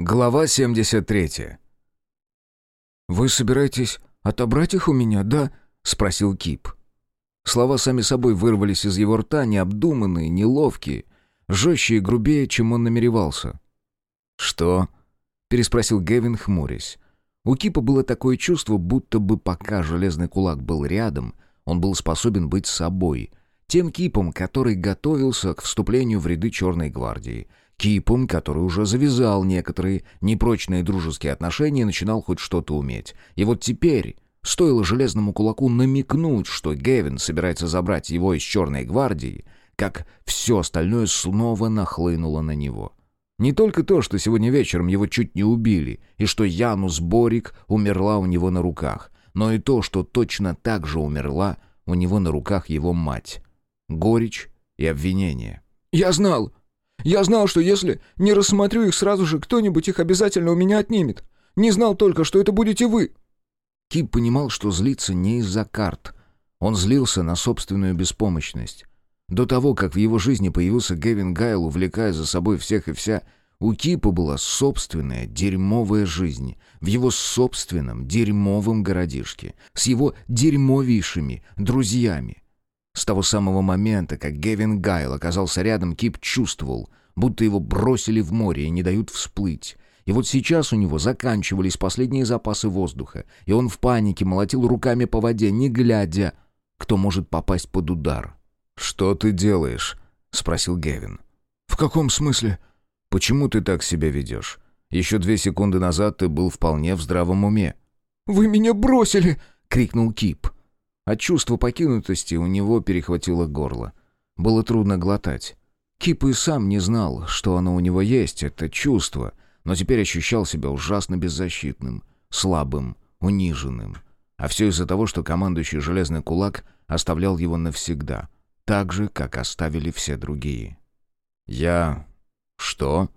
Глава 73. «Вы собираетесь отобрать их у меня, да?» — спросил Кип. Слова сами собой вырвались из его рта, необдуманные, неловкие, жестче и грубее, чем он намеревался. «Что?» — переспросил Гевин, хмурясь. У Кипа было такое чувство, будто бы пока железный кулак был рядом, он был способен быть собой, тем Кипом, который готовился к вступлению в ряды Черной гвардии — Кипом, который уже завязал некоторые непрочные дружеские отношения начинал хоть что-то уметь. И вот теперь, стоило железному кулаку намекнуть, что Гевин собирается забрать его из Черной гвардии, как все остальное снова нахлынуло на него. Не только то, что сегодня вечером его чуть не убили, и что Янус Борик умерла у него на руках, но и то, что точно так же умерла у него на руках его мать. Горечь и обвинение. «Я знал! Я знал, что если не рассмотрю их сразу же, кто-нибудь их обязательно у меня отнимет. Не знал только, что это будете вы». Кип понимал, что злится не из-за карт. Он злился на собственную беспомощность. До того, как в его жизни появился Гевин Гайл, увлекая за собой всех и вся, у Кипа была собственная дерьмовая жизнь в его собственном дерьмовом городишке с его дерьмовейшими друзьями. С того самого момента, как Гевин Гайл оказался рядом, Кип чувствовал, будто его бросили в море и не дают всплыть. И вот сейчас у него заканчивались последние запасы воздуха, и он в панике молотил руками по воде, не глядя, кто может попасть под удар. «Что ты делаешь?» — спросил Гевин. «В каком смысле?» «Почему ты так себя ведешь? Еще две секунды назад ты был вполне в здравом уме». «Вы меня бросили!» — крикнул Кип. От чувства покинутости у него перехватило горло. Было трудно глотать. Кип и сам не знал, что оно у него есть, это чувство, но теперь ощущал себя ужасно беззащитным, слабым, униженным. А все из-за того, что командующий «Железный кулак» оставлял его навсегда, так же, как оставили все другие. «Я... что?»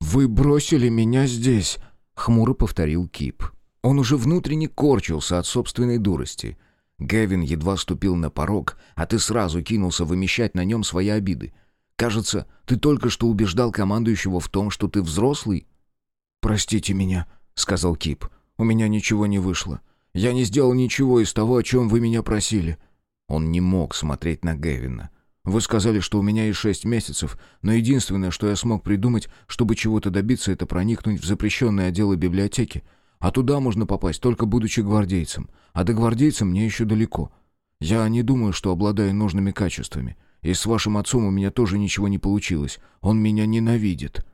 «Вы бросили меня здесь», — хмуро повторил Кип. Он уже внутренне корчился от собственной дурости — Гевин едва ступил на порог, а ты сразу кинулся вымещать на нем свои обиды. Кажется, ты только что убеждал командующего в том, что ты взрослый». «Простите меня», — сказал Кип. «У меня ничего не вышло. Я не сделал ничего из того, о чем вы меня просили». Он не мог смотреть на Гевина. «Вы сказали, что у меня есть шесть месяцев, но единственное, что я смог придумать, чтобы чего-то добиться, это проникнуть в запрещенные отделы библиотеки. А туда можно попасть, только будучи гвардейцем. А до гвардейца мне еще далеко. Я не думаю, что обладаю нужными качествами. И с вашим отцом у меня тоже ничего не получилось. Он меня ненавидит».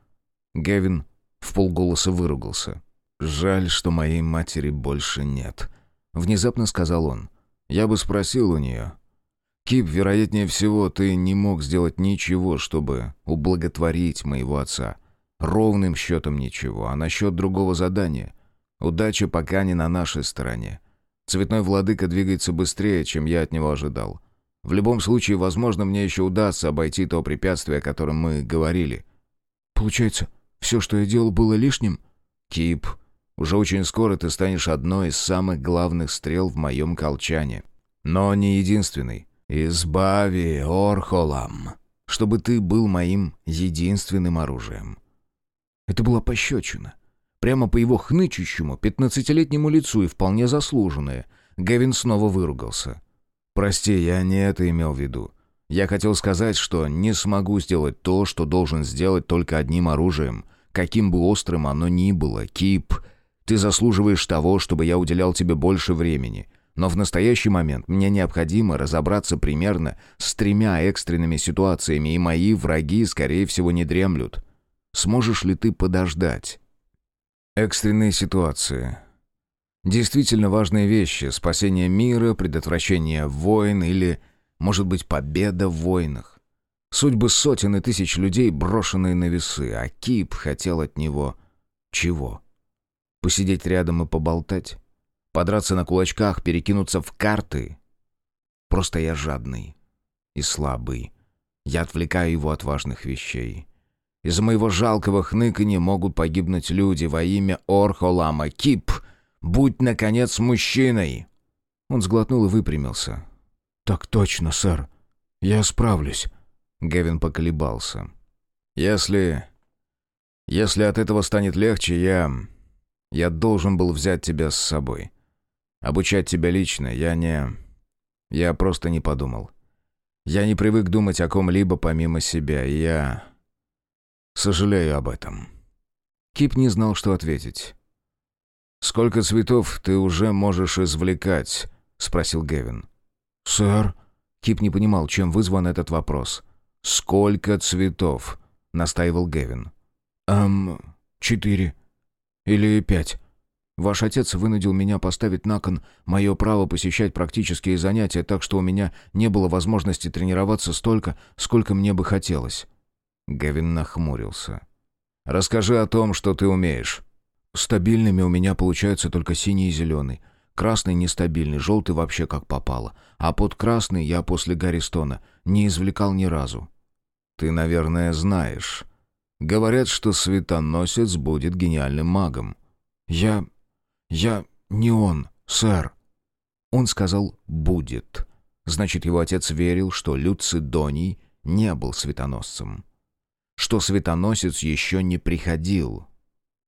Гевин в полголоса выругался. «Жаль, что моей матери больше нет», — внезапно сказал он. «Я бы спросил у нее. Кип, вероятнее всего, ты не мог сделать ничего, чтобы ублаготворить моего отца. Ровным счетом ничего. А насчет другого задания? Удача пока не на нашей стороне. Цветной владыка двигается быстрее, чем я от него ожидал. В любом случае, возможно, мне еще удастся обойти то препятствие, о котором мы говорили. Получается, все, что я делал, было лишним? Кип, уже очень скоро ты станешь одной из самых главных стрел в моем колчане. Но не единственный. Избави Орхолам, чтобы ты был моим единственным оружием. Это была пощечина. Прямо по его хнычущему, пятнадцатилетнему лицу и вполне заслуженное. Гевин снова выругался. «Прости, я не это имел в виду. Я хотел сказать, что не смогу сделать то, что должен сделать только одним оружием, каким бы острым оно ни было. Кип, ты заслуживаешь того, чтобы я уделял тебе больше времени». Но в настоящий момент мне необходимо разобраться примерно с тремя экстренными ситуациями, и мои враги, скорее всего, не дремлют. Сможешь ли ты подождать? Экстренные ситуации. Действительно важные вещи. Спасение мира, предотвращение войн или, может быть, победа в войнах. Судьбы сотен и тысяч людей, брошенные на весы, а Кип хотел от него чего? Посидеть рядом и поболтать? Подраться на кулачках, перекинуться в карты? Просто я жадный и слабый. Я отвлекаю его от важных вещей. Из-за моего жалкого хныканья могут погибнуть люди во имя Орхолама. Кип, будь, наконец, мужчиной!» Он сглотнул и выпрямился. «Так точно, сэр. Я справлюсь». Гевин поколебался. «Если... Если от этого станет легче, я... Я должен был взять тебя с собой. Обучать тебя лично я не... Я просто не подумал. Я не привык думать о ком-либо помимо себя, я... Сожалею об этом». Кип не знал, что ответить. «Сколько цветов ты уже можешь извлекать?» — спросил Гевин. «Сэр?» Кип не понимал, чем вызван этот вопрос. «Сколько цветов?» — настаивал Гевин. «Эм, четыре. Или пять. Ваш отец вынудил меня поставить на кон мое право посещать практические занятия, так что у меня не было возможности тренироваться столько, сколько мне бы хотелось». Гевин нахмурился. «Расскажи о том, что ты умеешь». «Стабильными у меня получаются только синий и зеленый. Красный нестабильный, желтый вообще как попало. А под красный я после Гарристона не извлекал ни разу». «Ты, наверное, знаешь. Говорят, что светоносец будет гениальным магом». «Я... я не он, сэр». Он сказал «будет». Значит, его отец верил, что Люцидоний не был светоносцем что светоносец еще не приходил.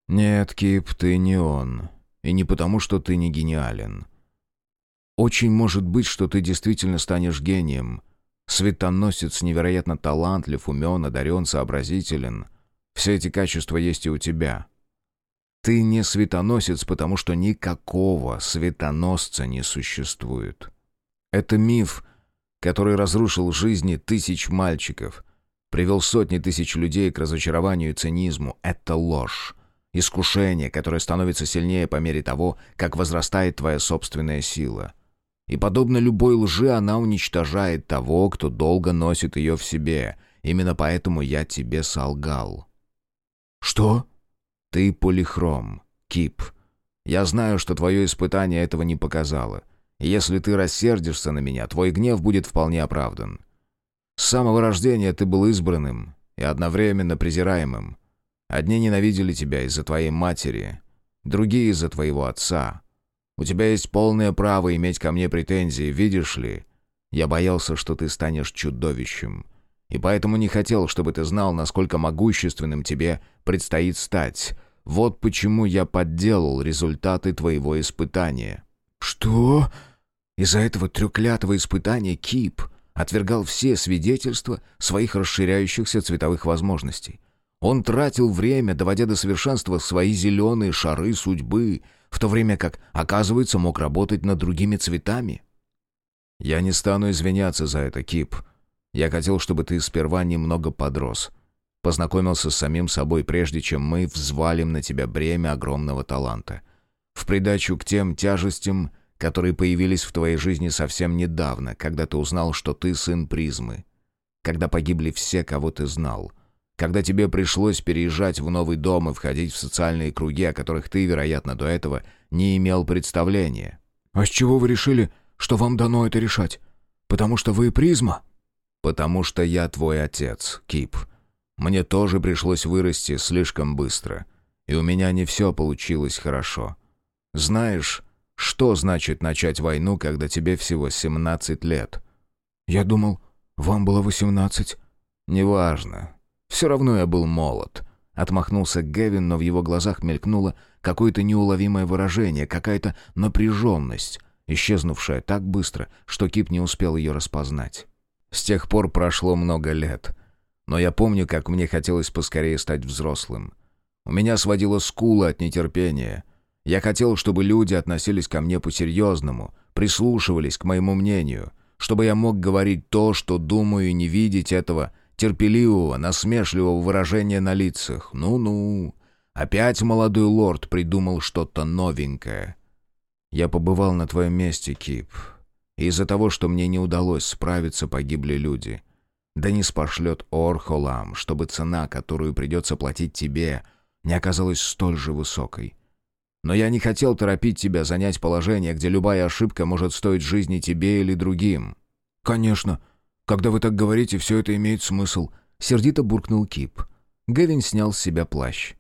Нет, Кип, ты не он. И не потому, что ты не гениален. Очень может быть, что ты действительно станешь гением. Светоносец невероятно талантлив, умен, одарен, сообразителен. Все эти качества есть и у тебя. Ты не светоносец, потому что никакого светоносца не существует. Это миф, который разрушил жизни тысяч мальчиков — привел сотни тысяч людей к разочарованию и цинизму. Это ложь. Искушение, которое становится сильнее по мере того, как возрастает твоя собственная сила. И подобно любой лжи, она уничтожает того, кто долго носит ее в себе. Именно поэтому я тебе солгал. «Что?» «Ты полихром, Кип. Я знаю, что твое испытание этого не показало. если ты рассердишься на меня, твой гнев будет вполне оправдан. С самого рождения ты был избранным и одновременно презираемым. Одни ненавидели тебя из-за твоей матери, другие из-за твоего отца. У тебя есть полное право иметь ко мне претензии, видишь ли? Я боялся, что ты станешь чудовищем, и поэтому не хотел, чтобы ты знал, насколько могущественным тебе предстоит стать. Вот почему я подделал результаты твоего испытания». «Что?» Из-за этого трюклятого испытания Кип отвергал все свидетельства своих расширяющихся цветовых возможностей. Он тратил время, доводя до совершенства свои зеленые шары судьбы, в то время как, оказывается, мог работать над другими цветами. «Я не стану извиняться за это, Кип. Я хотел, чтобы ты сперва немного подрос. Познакомился с самим собой, прежде чем мы взвалим на тебя бремя огромного таланта. В придачу к тем тяжестям, которые появились в твоей жизни совсем недавно, когда ты узнал, что ты сын призмы. Когда погибли все, кого ты знал. Когда тебе пришлось переезжать в новый дом и входить в социальные круги, о которых ты, вероятно, до этого не имел представления. «А с чего вы решили, что вам дано это решать? Потому что вы призма?» «Потому что я твой отец, Кип. Мне тоже пришлось вырасти слишком быстро, и у меня не все получилось хорошо. Знаешь, что значит начать войну, когда тебе всего 17 лет? Я думал, вам было 18. Неважно. Все равно я был молод. Отмахнулся Гевин, но в его глазах мелькнуло какое-то неуловимое выражение, какая-то напряженность, исчезнувшая так быстро, что Кип не успел ее распознать. С тех пор прошло много лет. Но я помню, как мне хотелось поскорее стать взрослым. У меня сводило скулы от нетерпения — я хотел, чтобы люди относились ко мне по-серьезному, прислушивались к моему мнению, чтобы я мог говорить то, что думаю, и не видеть этого терпеливого, насмешливого выражения на лицах. Ну-ну, опять молодой лорд придумал что-то новенькое. Я побывал на твоем месте, Кип. Из-за того, что мне не удалось справиться, погибли люди. Да не спошлет Орхолам, чтобы цена, которую придется платить тебе, не оказалась столь же высокой. Но я не хотел торопить тебя занять положение, где любая ошибка может стоить жизни тебе или другим». «Конечно. Когда вы так говорите, все это имеет смысл», — сердито буркнул Кип. Гевин снял с себя плащ.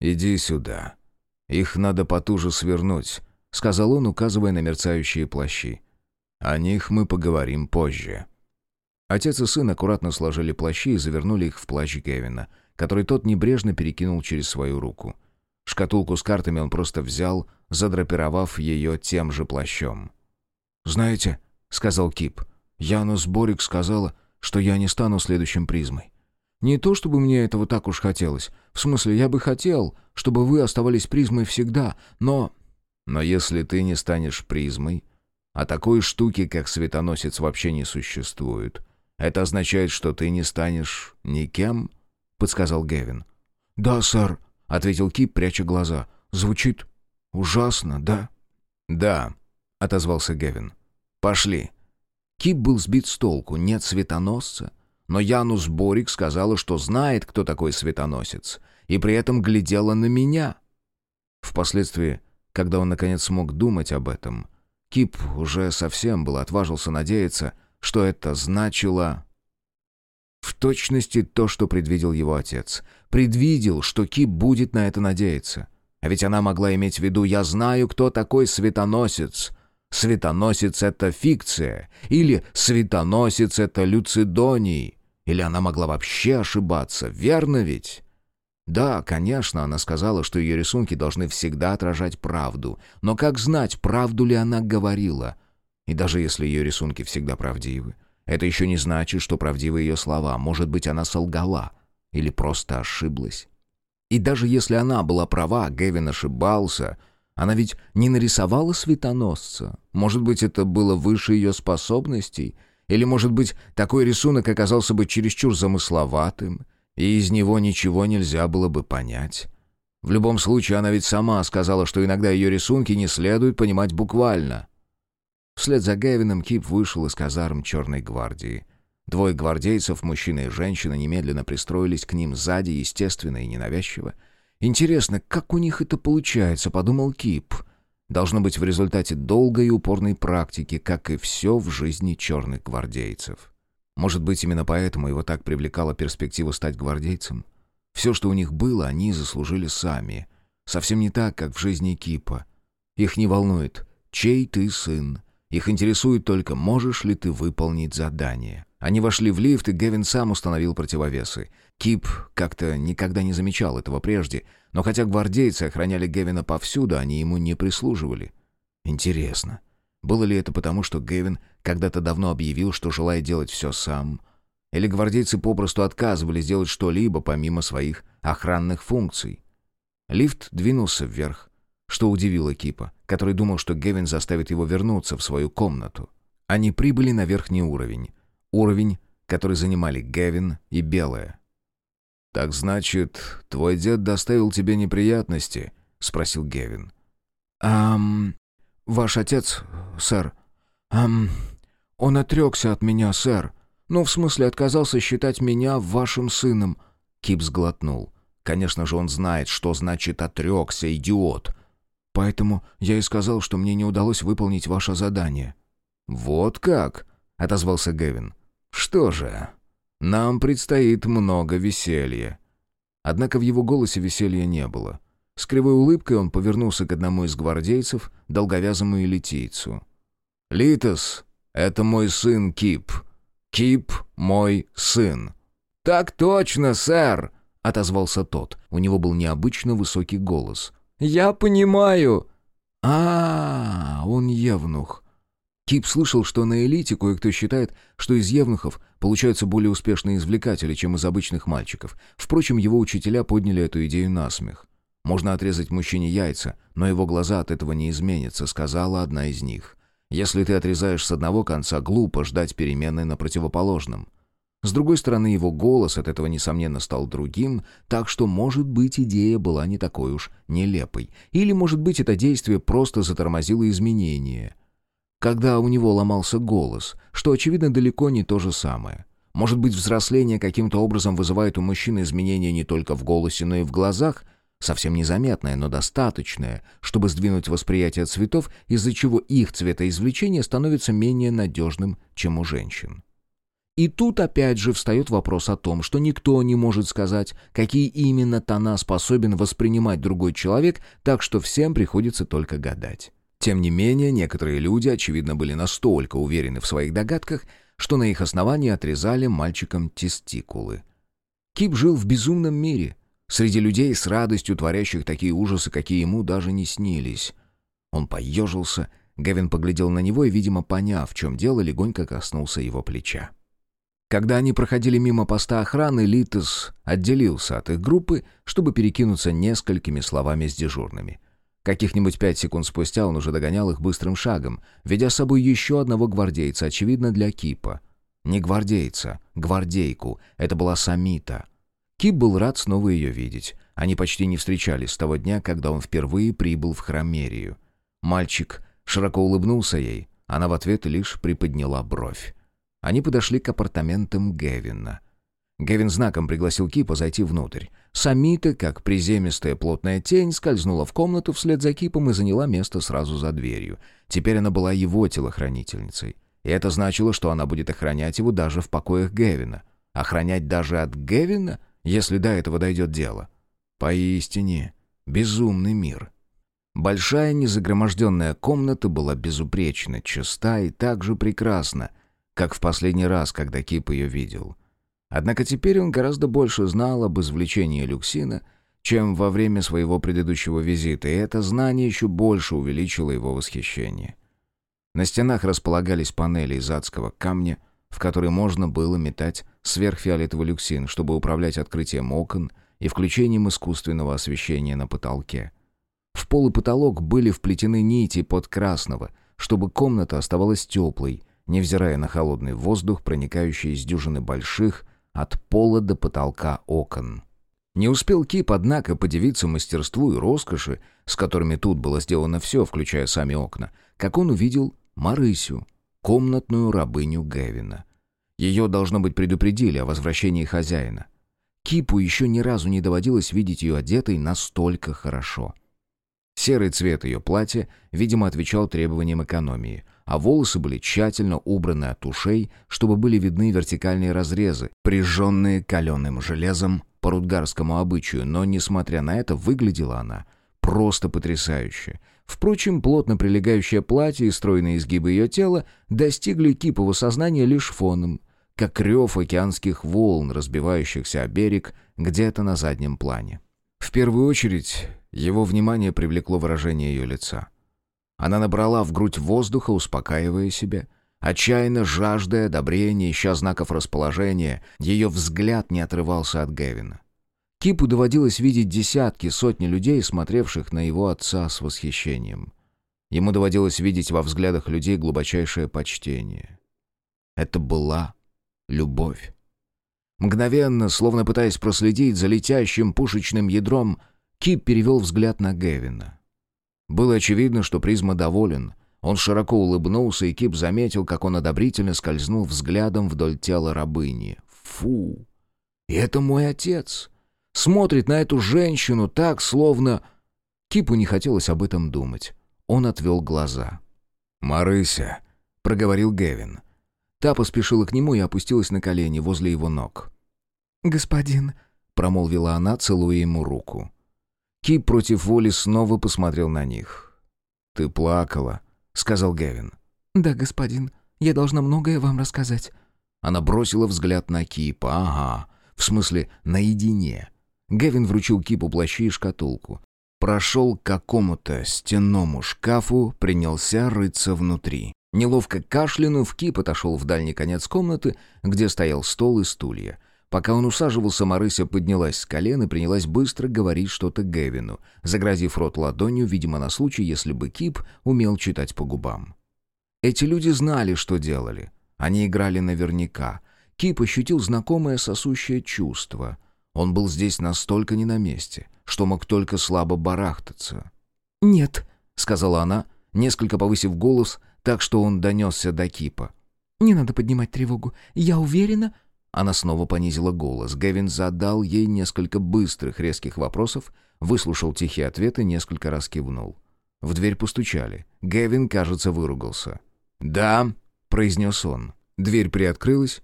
«Иди сюда. Их надо потуже свернуть», — сказал он, указывая на мерцающие плащи. «О них мы поговорим позже». Отец и сын аккуратно сложили плащи и завернули их в плащ Гевина, который тот небрежно перекинул через свою руку. Шкатулку с картами он просто взял, задрапировав ее тем же плащом. «Знаете», — сказал Кип, — «Янус Борик сказала, что я не стану следующим призмой. Не то чтобы мне этого так уж хотелось. В смысле, я бы хотел, чтобы вы оставались призмой всегда, но...» «Но если ты не станешь призмой, а такой штуки, как светоносец, вообще не существует, это означает, что ты не станешь никем?» — подсказал Гевин. «Да, сэр», — ответил Кип, пряча глаза. «Звучит ужасно, да?» «Да», — отозвался Гевин. «Пошли». Кип был сбит с толку, нет светоносца. Но Янус Борик сказала, что знает, кто такой светоносец, и при этом глядела на меня. Впоследствии, когда он наконец смог думать об этом, Кип уже совсем был отважился надеяться, что это значило... В точности то, что предвидел его отец. Предвидел, что Кип будет на это надеяться. А ведь она могла иметь в виду «я знаю, кто такой светоносец», Светоносец — это фикция, или светоносец — это люцидоний, или она могла вообще ошибаться, верно ведь? Да, конечно, она сказала, что ее рисунки должны всегда отражать правду, но как знать, правду ли она говорила? И даже если ее рисунки всегда правдивы, это еще не значит, что правдивы ее слова, может быть, она солгала или просто ошиблась. И даже если она была права, Гевин ошибался — она ведь не нарисовала светоносца. Может быть, это было выше ее способностей? Или, может быть, такой рисунок оказался бы чересчур замысловатым, и из него ничего нельзя было бы понять? В любом случае, она ведь сама сказала, что иногда ее рисунки не следует понимать буквально. Вслед за Гевином Кип вышел из казарм Черной гвардии. Двое гвардейцев, мужчина и женщина, немедленно пристроились к ним сзади, естественно и ненавязчиво, «Интересно, как у них это получается?» — подумал Кип. «Должно быть в результате долгой и упорной практики, как и все в жизни черных гвардейцев. Может быть, именно поэтому его так привлекала перспектива стать гвардейцем? Все, что у них было, они заслужили сами. Совсем не так, как в жизни Кипа. Их не волнует, чей ты сын. Их интересует только, можешь ли ты выполнить задание». Они вошли в лифт, и Гевин сам установил противовесы. Кип как-то никогда не замечал этого прежде, но хотя гвардейцы охраняли Гевина повсюду, они ему не прислуживали. Интересно, было ли это потому, что Гевин когда-то давно объявил, что желает делать все сам? Или гвардейцы попросту отказывались делать что-либо помимо своих охранных функций? Лифт двинулся вверх, что удивило Кипа, который думал, что Гевин заставит его вернуться в свою комнату. Они прибыли на верхний уровень. Уровень, который занимали Гевин и Белая. «Так значит, твой дед доставил тебе неприятности?» — спросил Гевин. «Ам... Ваш отец, сэр. Ам... Он отрекся от меня, сэр. Ну, в смысле, отказался считать меня вашим сыном». Кип сглотнул. «Конечно же, он знает, что значит «отрекся», идиот». «Поэтому я и сказал, что мне не удалось выполнить ваше задание». «Вот как?» — отозвался Гевин. «Что же, нам предстоит много веселья». Однако в его голосе веселья не было. С кривой улыбкой он повернулся к одному из гвардейцев, долговязому элитийцу. «Литос, это мой сын Кип. Кип — мой сын». «Так точно, сэр!» — отозвался тот. У него был необычно высокий голос. «Я понимаю!» «А, -а он евнух. Кип слышал, что на элите кое-кто считает, что из евнухов получаются более успешные извлекатели, чем из обычных мальчиков. Впрочем, его учителя подняли эту идею на смех. «Можно отрезать мужчине яйца, но его глаза от этого не изменятся», — сказала одна из них. «Если ты отрезаешь с одного конца, глупо ждать перемены на противоположном». С другой стороны, его голос от этого, несомненно, стал другим, так что, может быть, идея была не такой уж нелепой. Или, может быть, это действие просто затормозило изменения — когда у него ломался голос, что, очевидно, далеко не то же самое. Может быть, взросление каким-то образом вызывает у мужчины изменения не только в голосе, но и в глазах, совсем незаметное, но достаточное, чтобы сдвинуть восприятие цветов, из-за чего их цветоизвлечение становится менее надежным, чем у женщин. И тут опять же встает вопрос о том, что никто не может сказать, какие именно тона способен воспринимать другой человек, так что всем приходится только гадать. Тем не менее, некоторые люди, очевидно, были настолько уверены в своих догадках, что на их основании отрезали мальчикам тестикулы. Кип жил в безумном мире, среди людей с радостью творящих такие ужасы, какие ему даже не снились. Он поежился, Гевин поглядел на него и, видимо, поняв, в чем дело, легонько коснулся его плеча. Когда они проходили мимо поста охраны, Литос отделился от их группы, чтобы перекинуться несколькими словами с дежурными. Каких-нибудь пять секунд спустя он уже догонял их быстрым шагом, ведя с собой еще одного гвардейца, очевидно, для Кипа. Не гвардейца, гвардейку. Это была Самита. Кип был рад снова ее видеть. Они почти не встречались с того дня, когда он впервые прибыл в Хромерию. Мальчик широко улыбнулся ей, она в ответ лишь приподняла бровь. Они подошли к апартаментам Гевина. Гевин знаком пригласил Кипа зайти внутрь. Самита, как приземистая плотная тень, скользнула в комнату вслед за Кипом и заняла место сразу за дверью. Теперь она была его телохранительницей. И это значило, что она будет охранять его даже в покоях Гевина. Охранять даже от Гевина, если до этого дойдет дело. Поистине, безумный мир. Большая незагроможденная комната была безупречно чиста и так же прекрасна, как в последний раз, когда Кип ее видел. Однако теперь он гораздо больше знал об извлечении люксина, чем во время своего предыдущего визита, и это знание еще больше увеличило его восхищение. На стенах располагались панели из адского камня, в которые можно было метать сверхфиолетовый люксин, чтобы управлять открытием окон и включением искусственного освещения на потолке. В пол и потолок были вплетены нити под красного, чтобы комната оставалась теплой, невзирая на холодный воздух, проникающий из дюжины больших, от пола до потолка окон. Не успел Кип, однако, подивиться мастерству и роскоши, с которыми тут было сделано все, включая сами окна, как он увидел Марысю, комнатную рабыню Гевина. Ее, должно быть, предупредили о возвращении хозяина. Кипу еще ни разу не доводилось видеть ее одетой настолько хорошо. Серый цвет ее платья, видимо, отвечал требованиям экономии — а волосы были тщательно убраны от ушей, чтобы были видны вертикальные разрезы, прижженные каленым железом по рудгарскому обычаю, но, несмотря на это, выглядела она просто потрясающе. Впрочем, плотно прилегающее платье и стройные изгибы ее тела достигли Кипова сознания лишь фоном, как рев океанских волн, разбивающихся о берег где-то на заднем плане. В первую очередь его внимание привлекло выражение ее лица — она набрала в грудь воздуха, успокаивая себя. Отчаянно жаждая одобрения, ища знаков расположения, ее взгляд не отрывался от Гевина. Кипу доводилось видеть десятки, сотни людей, смотревших на его отца с восхищением. Ему доводилось видеть во взглядах людей глубочайшее почтение. Это была любовь. Мгновенно, словно пытаясь проследить за летящим пушечным ядром, Кип перевел взгляд на Гевина. Было очевидно, что призма доволен. Он широко улыбнулся, и Кип заметил, как он одобрительно скользнул взглядом вдоль тела рабыни. «Фу! И это мой отец! Смотрит на эту женщину так, словно...» Кипу не хотелось об этом думать. Он отвел глаза. «Марыся!» — проговорил Гевин. Та поспешила к нему и опустилась на колени возле его ног. «Господин», — промолвила она, целуя ему руку. Кип против воли снова посмотрел на них. «Ты плакала», — сказал Гевин. «Да, господин. Я должна многое вам рассказать». Она бросила взгляд на Кипа. «Ага. В смысле, наедине». Гевин вручил Кипу плащи и шкатулку. Прошел к какому-то стенному шкафу, принялся рыться внутри. Неловко кашлянув, Кип отошел в дальний конец комнаты, где стоял стол и стулья. Пока он усаживался, Марыся поднялась с колен и принялась быстро говорить что-то Гевину, загрозив рот ладонью, видимо, на случай, если бы Кип умел читать по губам. Эти люди знали, что делали. Они играли наверняка. Кип ощутил знакомое сосущее чувство. Он был здесь настолько не на месте, что мог только слабо барахтаться. «Нет», — сказала она, несколько повысив голос, так что он донесся до Кипа. «Не надо поднимать тревогу. Я уверена, она снова понизила голос. Гевин задал ей несколько быстрых, резких вопросов, выслушал тихие ответы, несколько раз кивнул. В дверь постучали. Гевин, кажется, выругался. «Да», — произнес он. Дверь приоткрылась.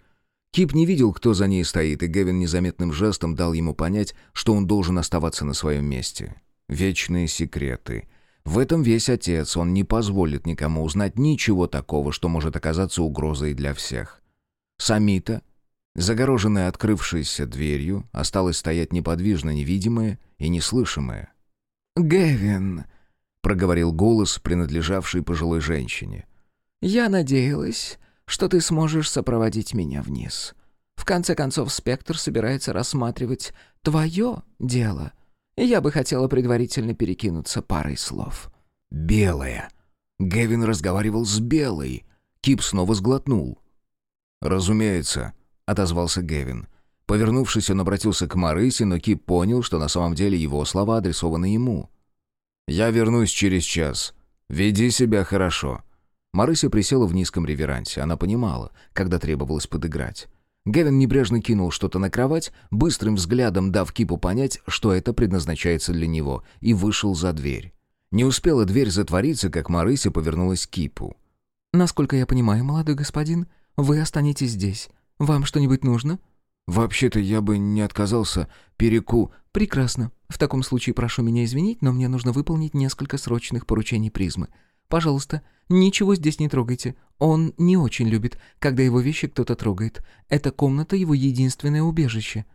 Кип не видел, кто за ней стоит, и Гевин незаметным жестом дал ему понять, что он должен оставаться на своем месте. Вечные секреты. В этом весь отец, он не позволит никому узнать ничего такого, что может оказаться угрозой для всех. Самита Загороженная открывшейся дверью, осталось стоять неподвижно невидимое и неслышимое. «Гевин», — проговорил голос, принадлежавший пожилой женщине. «Я надеялась, что ты сможешь сопроводить меня вниз. В конце концов, Спектр собирается рассматривать твое дело, и я бы хотела предварительно перекинуться парой слов». «Белая». Гевин разговаривал с Белой. Кип снова сглотнул. «Разумеется», — отозвался Гевин. Повернувшись, он обратился к Марысе, но Кип понял, что на самом деле его слова адресованы ему. «Я вернусь через час. Веди себя хорошо». Марыся присела в низком реверансе. Она понимала, когда требовалось подыграть. Гевин небрежно кинул что-то на кровать, быстрым взглядом дав Кипу понять, что это предназначается для него, и вышел за дверь. Не успела дверь затвориться, как Марыся повернулась к Кипу. «Насколько я понимаю, молодой господин, вы останетесь здесь. Вам что-нибудь нужно?» «Вообще-то я бы не отказался переку...» «Прекрасно. В таком случае прошу меня извинить, но мне нужно выполнить несколько срочных поручений призмы. Пожалуйста, ничего здесь не трогайте. Он не очень любит, когда его вещи кто-то трогает. Эта комната — его единственное убежище».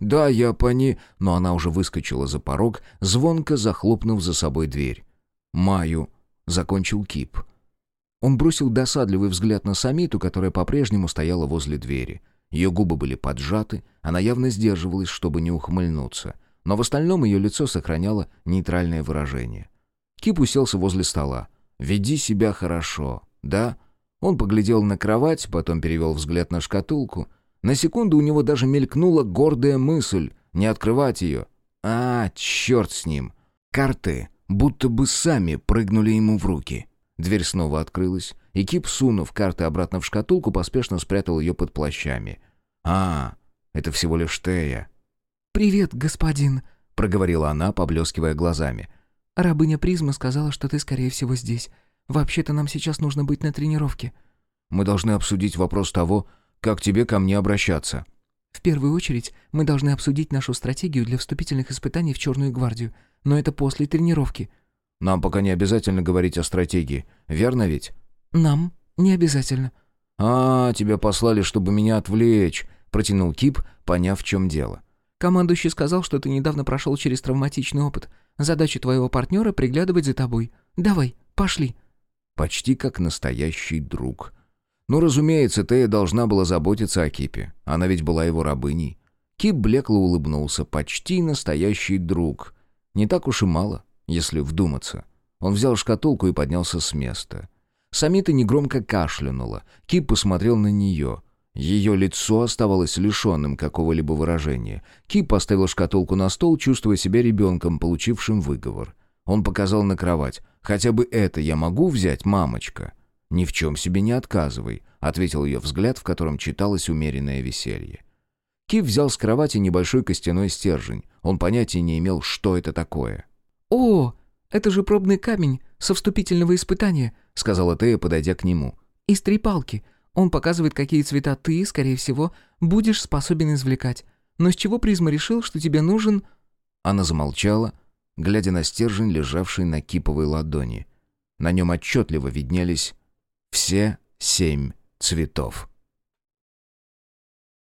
«Да, я пони...» Но она уже выскочила за порог, звонко захлопнув за собой дверь. «Маю», — закончил Кип. Он бросил досадливый взгляд на Самиту, которая по-прежнему стояла возле двери. Ее губы были поджаты, она явно сдерживалась, чтобы не ухмыльнуться. Но в остальном ее лицо сохраняло нейтральное выражение. Кип уселся возле стола. «Веди себя хорошо, да?» Он поглядел на кровать, потом перевел взгляд на шкатулку. На секунду у него даже мелькнула гордая мысль не открывать ее. «А, черт с ним!» Карты будто бы сами прыгнули ему в руки. Дверь снова открылась, и Кип, сунув карты обратно в шкатулку, поспешно спрятал ее под плащами. «А, это всего лишь Тея». «Привет, господин», — проговорила она, поблескивая глазами. «Рабыня Призма сказала, что ты, скорее всего, здесь. Вообще-то нам сейчас нужно быть на тренировке». «Мы должны обсудить вопрос того, как тебе ко мне обращаться». «В первую очередь, мы должны обсудить нашу стратегию для вступительных испытаний в Черную гвардию, но это после тренировки». Нам пока не обязательно говорить о стратегии, верно ведь?» «Нам не обязательно». «А, тебя послали, чтобы меня отвлечь», — протянул Кип, поняв, в чем дело. «Командующий сказал, что ты недавно прошел через травматичный опыт. Задача твоего партнера — приглядывать за тобой. Давай, пошли». Почти как настоящий друг. Ну, разумеется, Тея должна была заботиться о Кипе. Она ведь была его рабыней. Кип блекло улыбнулся. Почти настоящий друг. Не так уж и мало если вдуматься. Он взял шкатулку и поднялся с места. Самита негромко кашлянула. Кип посмотрел на нее. Ее лицо оставалось лишенным какого-либо выражения. Кип поставил шкатулку на стол, чувствуя себя ребенком, получившим выговор. Он показал на кровать. «Хотя бы это я могу взять, мамочка?» «Ни в чем себе не отказывай», — ответил ее взгляд, в котором читалось умеренное веселье. Кип взял с кровати небольшой костяной стержень. Он понятия не имел, что это такое. «О, это же пробный камень со вступительного испытания», — сказала Тея, подойдя к нему. «Из три палки. Он показывает, какие цвета ты, скорее всего, будешь способен извлекать. Но с чего призма решил, что тебе нужен...» Она замолчала, глядя на стержень, лежавший на киповой ладони. На нем отчетливо виднелись все семь цветов.